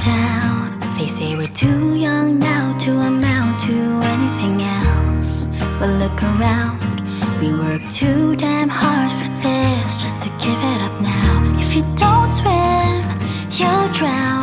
They say we're too young now to amount to anything else. But look around, we work too damn hard for this just to give it up now. If you don't swim, you'll drown.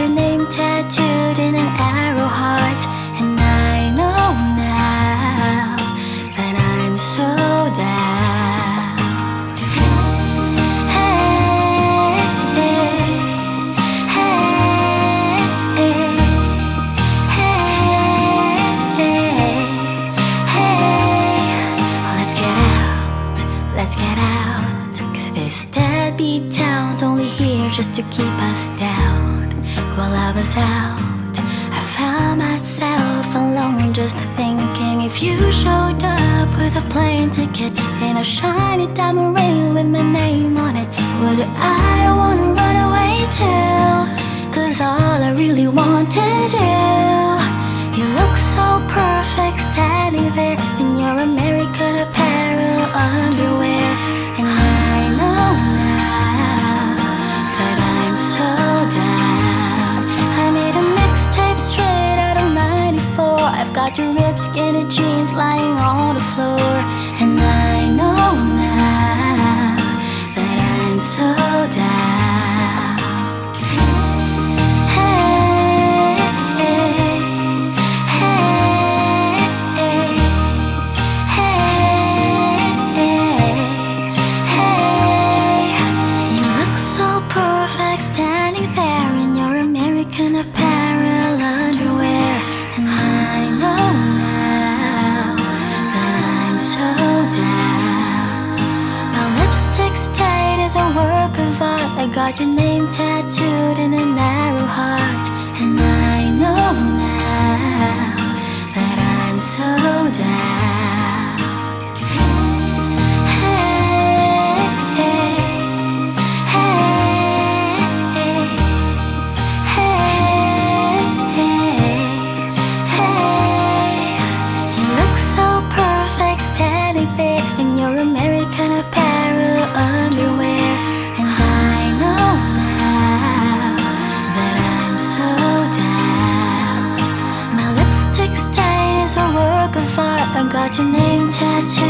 Your name tattooed in an arrow heart. And I know now that I'm so down. Hey, hey, hey, hey, hey, Let's get out, let's get out. Cause this deadbeat just to keep us down. While I was out, I found myself alone just thinking if you showed up with a plane ticket and a shiny diamond ring with my name on it, would I wanna run away too? Cause all I really want I got your name tattooed in a narrow heart. i'm got your name tattoo